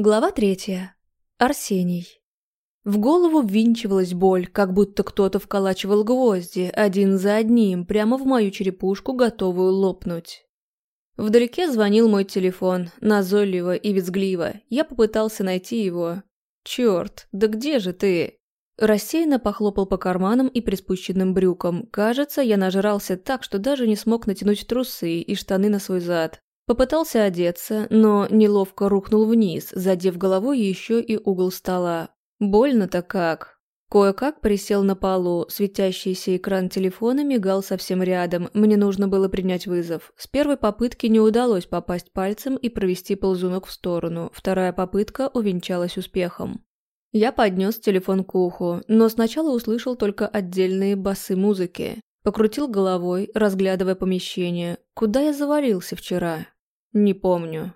Глава третья. Арсений. В голову ввинчивалась боль, как будто кто-то вколачивал гвозди, один за одним, прямо в мою черепушку, готовую лопнуть. Вдалеке звонил мой телефон, назойливо и визгливо. Я попытался найти его. «Черт, да где же ты?» Рассеянно похлопал по карманам и приспущенным брюкам. Кажется, я нажрался так, что даже не смог натянуть трусы и штаны на свой зад. Попытался одеться, но неловко рухнул вниз, задев головой еще и угол стола. Больно-то как. Кое-как присел на полу, светящийся экран телефона мигал совсем рядом, мне нужно было принять вызов. С первой попытки не удалось попасть пальцем и провести ползунок в сторону, вторая попытка увенчалась успехом. Я поднес телефон к уху, но сначала услышал только отдельные басы музыки. Покрутил головой, разглядывая помещение. Куда я завалился вчера? Не помню.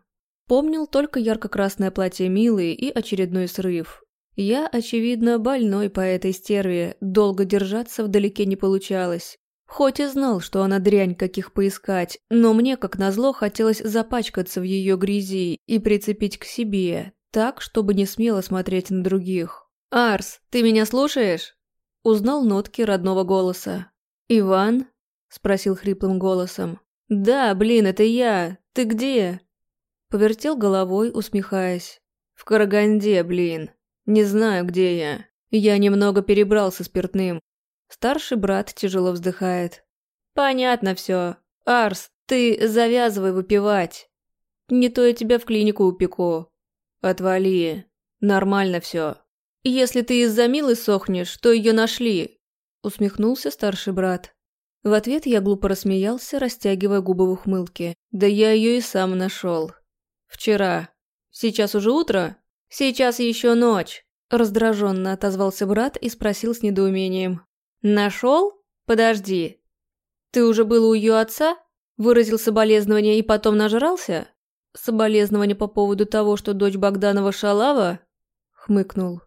Помнил только ярко-красное платье Милы и очередной срыв. Я, очевидно, больной по этой стерве, долго держаться вдалеке не получалось. Хоть и знал, что она дрянь каких поискать, но мне, как назло, хотелось запачкаться в ее грязи и прицепить к себе, так, чтобы не смело смотреть на других. «Арс, ты меня слушаешь?» Узнал нотки родного голоса. «Иван?» – спросил хриплым голосом. «Да, блин, это я. Ты где?» Повертел головой, усмехаясь. «В Караганде, блин. Не знаю, где я. Я немного перебрал со спиртным». Старший брат тяжело вздыхает. «Понятно все. Арс, ты завязывай выпивать. Не то я тебя в клинику упеку. Отвали. Нормально все. Если ты из-за Милы сохнешь, то ее нашли», усмехнулся старший брат. В ответ я глупо рассмеялся, растягивая губы в ухмылке. Да я ее и сам нашел. Вчера. Сейчас уже утро? Сейчас еще ночь. Раздраженно отозвался брат и спросил с недоумением. Нашел? Подожди. Ты уже был у ее отца? Выразил соболезнование и потом нажрался? Соболезнование по поводу того, что дочь Богданова шалава? Хмыкнул.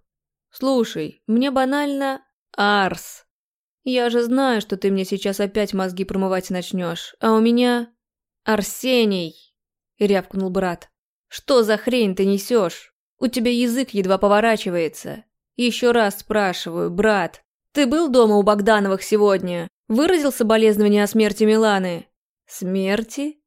Слушай, мне банально... Арс. «Я же знаю, что ты мне сейчас опять мозги промывать начнешь, а у меня...» «Арсений!» — рявкнул брат. «Что за хрень ты несешь? У тебя язык едва поворачивается. Еще раз спрашиваю, брат, ты был дома у Богдановых сегодня? Выразил соболезнование о смерти Миланы?» «Смерти?»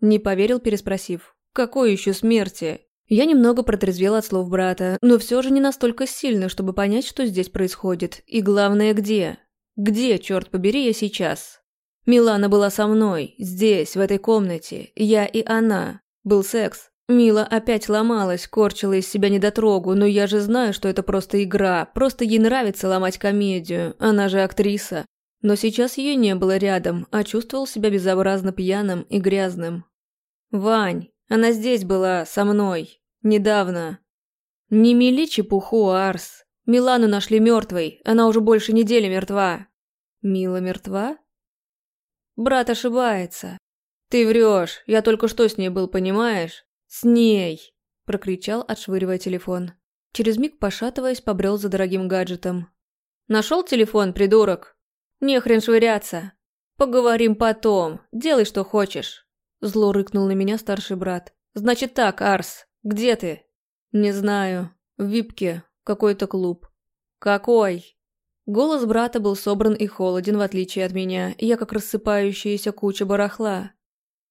Не поверил, переспросив. «Какой еще смерти?» Я немного протрезвел от слов брата, но все же не настолько сильно, чтобы понять, что здесь происходит. И главное, где. Где, черт побери, я сейчас? Милана была со мной, здесь, в этой комнате. Я и она. Был секс. Мила опять ломалась, корчила из себя недотрогу, но я же знаю, что это просто игра, просто ей нравится ломать комедию, она же актриса. Но сейчас ее не было рядом, а чувствовал себя безобразно пьяным и грязным. «Вань, она здесь была, со мной. Недавно». «Не мели чепуху, Арс. Милану нашли мертвой, она уже больше недели мертва. Мила мертва? Брат ошибается. Ты врешь, я только что с ней был, понимаешь? С ней! Прокричал, отшвыривая телефон. Через миг, пошатываясь, побрел за дорогим гаджетом. Нашел телефон, придурок? Не хрен швыряться. Поговорим потом, делай, что хочешь. Зло рыкнул на меня старший брат. Значит так, Арс, где ты? Не знаю. В випке, какой-то клуб. Какой? Голос брата был собран и холоден, в отличие от меня, я как рассыпающаяся куча барахла.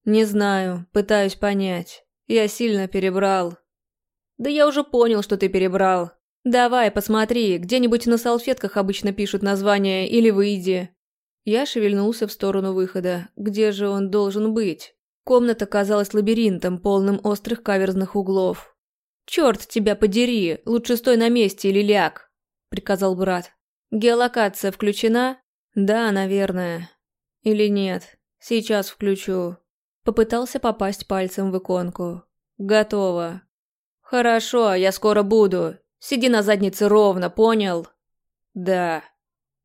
Не знаю, пытаюсь понять. Я сильно перебрал. Да я уже понял, что ты перебрал. Давай, посмотри, где-нибудь на салфетках обычно пишут название или выйди. Я шевельнулся в сторону выхода. Где же он должен быть? Комната казалась лабиринтом, полным острых каверзных углов. «Черт тебя подери, лучше стой на месте или ляг», — приказал брат. «Геолокация включена?» «Да, наверное. Или нет. Сейчас включу». Попытался попасть пальцем в иконку. «Готово». «Хорошо, я скоро буду. Сиди на заднице ровно, понял?» «Да».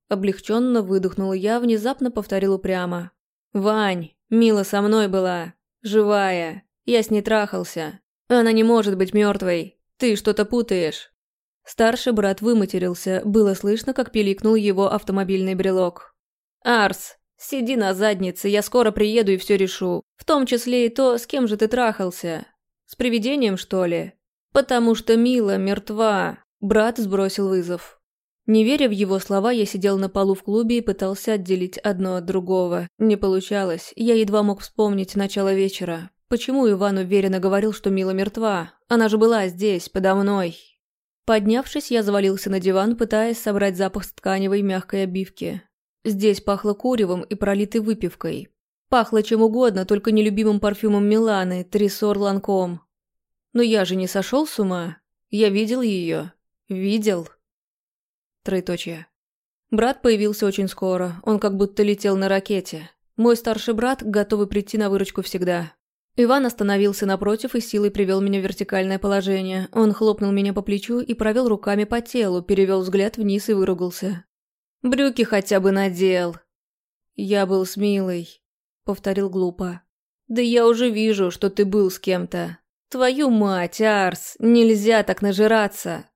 Облегченно выдохнула я, внезапно повторил упрямо. «Вань, Мила со мной была. Живая. Я с ней трахался. Она не может быть мертвой. Ты что-то путаешь. Старший брат выматерился, было слышно, как пиликнул его автомобильный брелок. «Арс, сиди на заднице, я скоро приеду и все решу. В том числе и то, с кем же ты трахался. С привидением, что ли?» «Потому что Мила мертва», – брат сбросил вызов. Не веря в его слова, я сидел на полу в клубе и пытался отделить одно от другого. Не получалось, я едва мог вспомнить начало вечера. Почему Иван уверенно говорил, что Мила мертва? Она же была здесь, подо мной. Поднявшись, я завалился на диван, пытаясь собрать запах с тканевой мягкой обивки. Здесь пахло куревом и пролитой выпивкой. Пахло чем угодно, только нелюбимым парфюмом Миланы, Трисор Ланком. Но я же не сошел с ума. Я видел ее. Видел. Троеточие. Брат появился очень скоро, он как будто летел на ракете. Мой старший брат, готовый прийти на выручку всегда. Иван остановился напротив и силой привел меня в вертикальное положение. Он хлопнул меня по плечу и провел руками по телу, перевел взгляд вниз и выругался. «Брюки хотя бы надел!» «Я был с Милой», — повторил глупо. «Да я уже вижу, что ты был с кем-то. Твою мать, Арс, нельзя так нажираться!»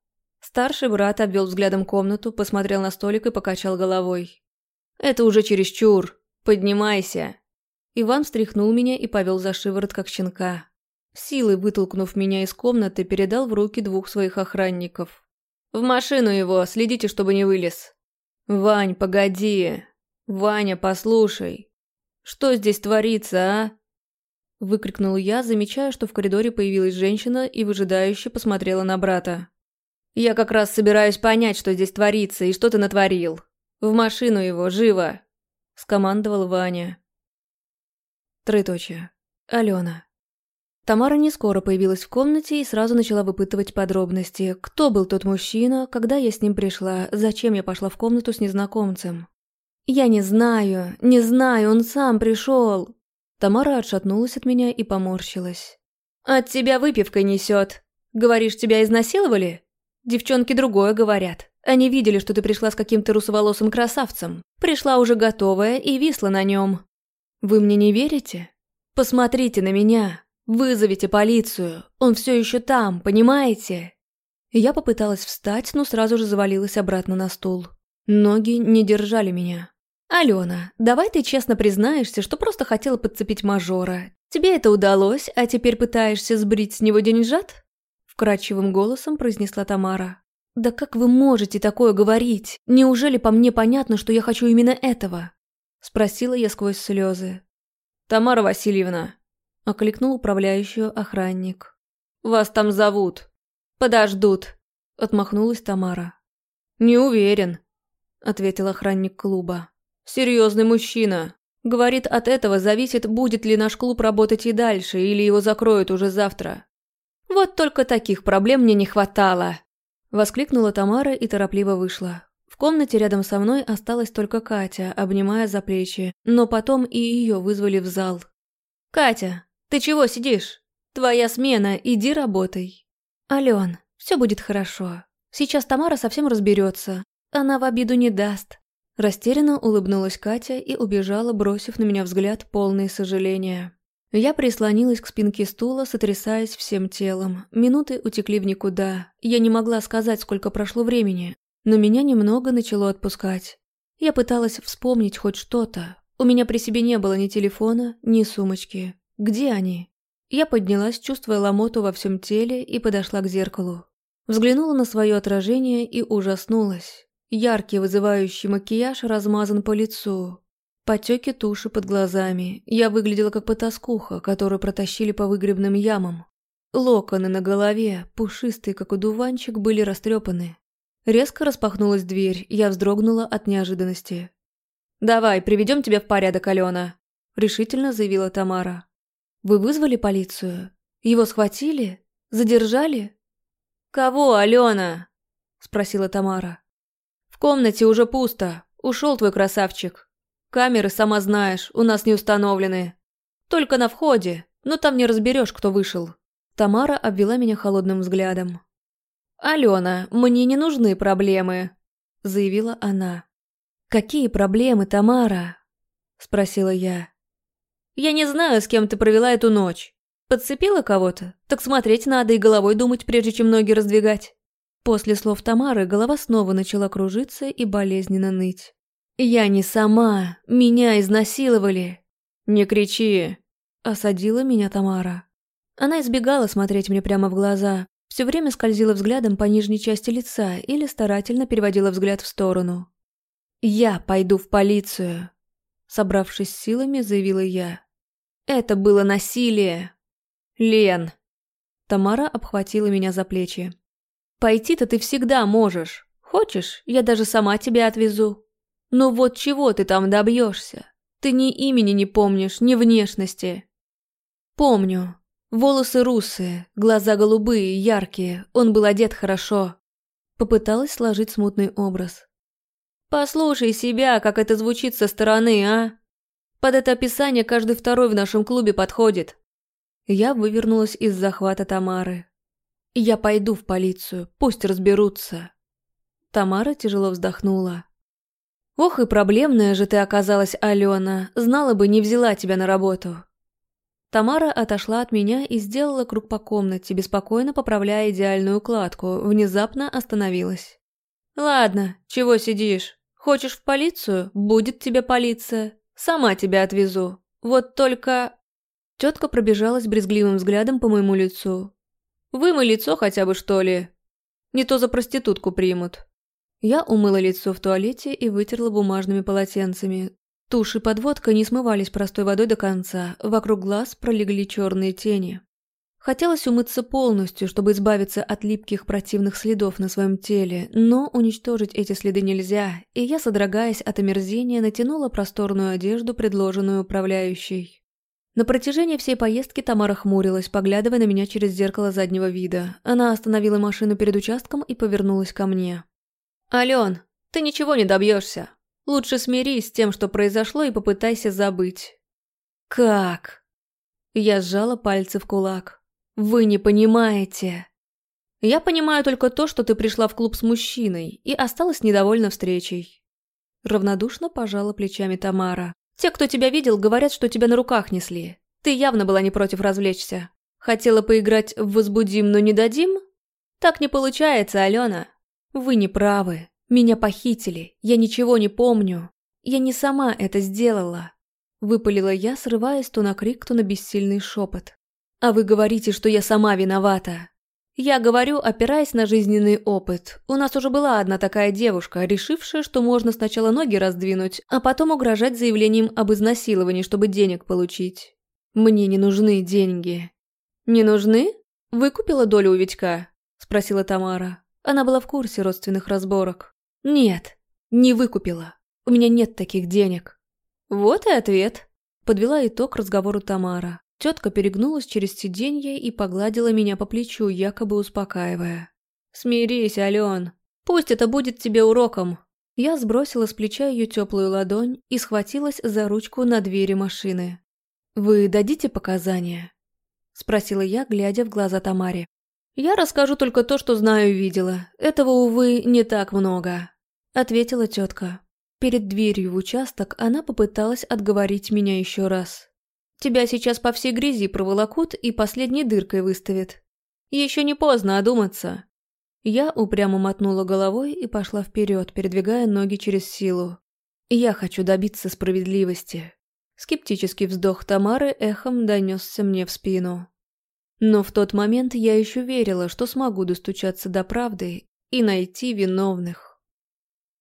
Старший брат обвел взглядом комнату, посмотрел на столик и покачал головой. «Это уже чересчур. Поднимайся». Иван встряхнул меня и повел за шиворот, как щенка. Силой вытолкнув меня из комнаты, передал в руки двух своих охранников. «В машину его, следите, чтобы не вылез». «Вань, погоди. Ваня, послушай. Что здесь творится, а?» Выкрикнул я, замечая, что в коридоре появилась женщина и выжидающе посмотрела на брата. «Я как раз собираюсь понять, что здесь творится и что ты натворил. В машину его, живо!» – скомандовал Ваня. Троеточие. Алена. Тамара не скоро появилась в комнате и сразу начала выпытывать подробности. Кто был тот мужчина, когда я с ним пришла, зачем я пошла в комнату с незнакомцем. «Я не знаю, не знаю, он сам пришел!» Тамара отшатнулась от меня и поморщилась. «От тебя выпивкой несет. Говоришь, тебя изнасиловали?» Девчонки другое говорят. Они видели, что ты пришла с каким-то русоволосым красавцем. Пришла уже готовая и висла на нем. Вы мне не верите? Посмотрите на меня. Вызовите полицию. Он все еще там, понимаете? Я попыталась встать, но сразу же завалилась обратно на стул. Ноги не держали меня. «Алена, давай ты честно признаешься, что просто хотела подцепить мажора. Тебе это удалось, а теперь пытаешься сбрить с него деньжат?» вкрадчивым голосом произнесла Тамара. «Да как вы можете такое говорить? Неужели по мне понятно, что я хочу именно этого?» Спросила я сквозь слезы. «Тамара Васильевна», — окликнул управляющую охранник. «Вас там зовут. Подождут», — отмахнулась Тамара. «Не уверен», — ответил охранник клуба. «Серьезный мужчина. Говорит, от этого зависит, будет ли наш клуб работать и дальше, или его закроют уже завтра. «Вот только таких проблем мне не хватало!» Воскликнула Тамара и торопливо вышла. В комнате рядом со мной осталась только Катя, обнимая за плечи, но потом и ее вызвали в зал. «Катя, ты чего сидишь? Твоя смена, иди работай!» «Ален, все будет хорошо. Сейчас Тамара совсем разберется. Она в обиду не даст». Растерянно улыбнулась Катя и убежала, бросив на меня взгляд полный сожаления. Я прислонилась к спинке стула, сотрясаясь всем телом. Минуты утекли в никуда. Я не могла сказать, сколько прошло времени, но меня немного начало отпускать. Я пыталась вспомнить хоть что-то. У меня при себе не было ни телефона, ни сумочки. Где они? Я поднялась, чувствуя ломоту во всем теле, и подошла к зеркалу. Взглянула на свое отражение и ужаснулась. Яркий вызывающий макияж размазан по лицу, Потеки туши под глазами. Я выглядела как потаскуха, которую протащили по выгребным ямам. Локоны на голове, пушистые, как удуванчик, были растрепаны. Резко распахнулась дверь, я вздрогнула от неожиданности. «Давай, приведем тебя в порядок, Алена», — решительно заявила Тамара. «Вы вызвали полицию? Его схватили? Задержали?» «Кого, Алена?» — спросила Тамара. «В комнате уже пусто. Ушел твой красавчик. Камеры, сама знаешь, у нас не установлены. Только на входе, но там не разберешь, кто вышел». Тамара обвела меня холодным взглядом. «Алена, мне не нужны проблемы», — заявила она. «Какие проблемы, Тамара?» — спросила я. «Я не знаю, с кем ты провела эту ночь. Подцепила кого-то? Так смотреть надо и головой думать, прежде чем ноги раздвигать». После слов Тамары голова снова начала кружиться и болезненно ныть. «Я не сама. Меня изнасиловали». «Не кричи», — осадила меня Тамара. Она избегала смотреть мне прямо в глаза. Все время скользила взглядом по нижней части лица или старательно переводила взгляд в сторону. «Я пойду в полицию», — собравшись силами, заявила я. «Это было насилие!» «Лен!» Тамара обхватила меня за плечи. «Пойти-то ты всегда можешь. Хочешь, я даже сама тебя отвезу. Но вот чего ты там добьешься? Ты ни имени не помнишь, ни внешности». «Помню. Волосы русые, глаза голубые, яркие. Он был одет хорошо». Попыталась сложить смутный образ. «Послушай себя, как это звучит со стороны, а? Под это описание каждый второй в нашем клубе подходит». Я вывернулась из захвата Тамары. «Я пойду в полицию, пусть разберутся». Тамара тяжело вздохнула. «Ох и проблемная же ты оказалась, Алена, знала бы, не взяла тебя на работу». Тамара отошла от меня и сделала круг по комнате, беспокойно поправляя идеальную укладку, внезапно остановилась. «Ладно, чего сидишь? Хочешь в полицию? Будет тебе полиция. Сама тебя отвезу. Вот только...» Тетка пробежалась брезгливым взглядом по моему лицу. «Вымой лицо хотя бы, что ли? Не то за проститутку примут». Я умыла лицо в туалете и вытерла бумажными полотенцами. Тушь и подводка не смывались простой водой до конца, вокруг глаз пролегли черные тени. Хотелось умыться полностью, чтобы избавиться от липких противных следов на своем теле, но уничтожить эти следы нельзя, и я, содрогаясь от омерзения, натянула просторную одежду, предложенную управляющей. На протяжении всей поездки Тамара хмурилась, поглядывая на меня через зеркало заднего вида. Она остановила машину перед участком и повернулась ко мне. «Ален, ты ничего не добьешься. Лучше смирись с тем, что произошло, и попытайся забыть». «Как?» Я сжала пальцы в кулак. «Вы не понимаете». «Я понимаю только то, что ты пришла в клуб с мужчиной и осталась недовольна встречей». Равнодушно пожала плечами Тамара. «Те, кто тебя видел, говорят, что тебя на руках несли. Ты явно была не против развлечься. Хотела поиграть в «Возбудим, но не дадим»? Так не получается, Алена. «Вы не правы. Меня похитили. Я ничего не помню. Я не сама это сделала». Выпалила я, срываясь то на крик, то на бессильный шепот. «А вы говорите, что я сама виновата». Я говорю, опираясь на жизненный опыт. У нас уже была одна такая девушка, решившая, что можно сначала ноги раздвинуть, а потом угрожать заявлением об изнасиловании, чтобы денег получить. Мне не нужны деньги. «Не нужны? Выкупила долю у Витька?» – спросила Тамара. Она была в курсе родственных разборок. «Нет, не выкупила. У меня нет таких денег». «Вот и ответ», — подвела итог разговору Тамара. Тетка перегнулась через сиденье и погладила меня по плечу, якобы успокаивая. «Смирись, Ален. Пусть это будет тебе уроком». Я сбросила с плеча ее теплую ладонь и схватилась за ручку на двери машины. «Вы дадите показания?» — спросила я, глядя в глаза Тамаре. «Я расскажу только то, что знаю и видела. Этого, увы, не так много», — ответила тетка. Перед дверью в участок она попыталась отговорить меня еще раз. «Тебя сейчас по всей грязи проволокут и последней дыркой выставят. Еще не поздно одуматься». Я упрямо мотнула головой и пошла вперед, передвигая ноги через силу. «Я хочу добиться справедливости». Скептический вздох Тамары эхом донесся мне в спину. Но в тот момент я еще верила, что смогу достучаться до правды и найти виновных.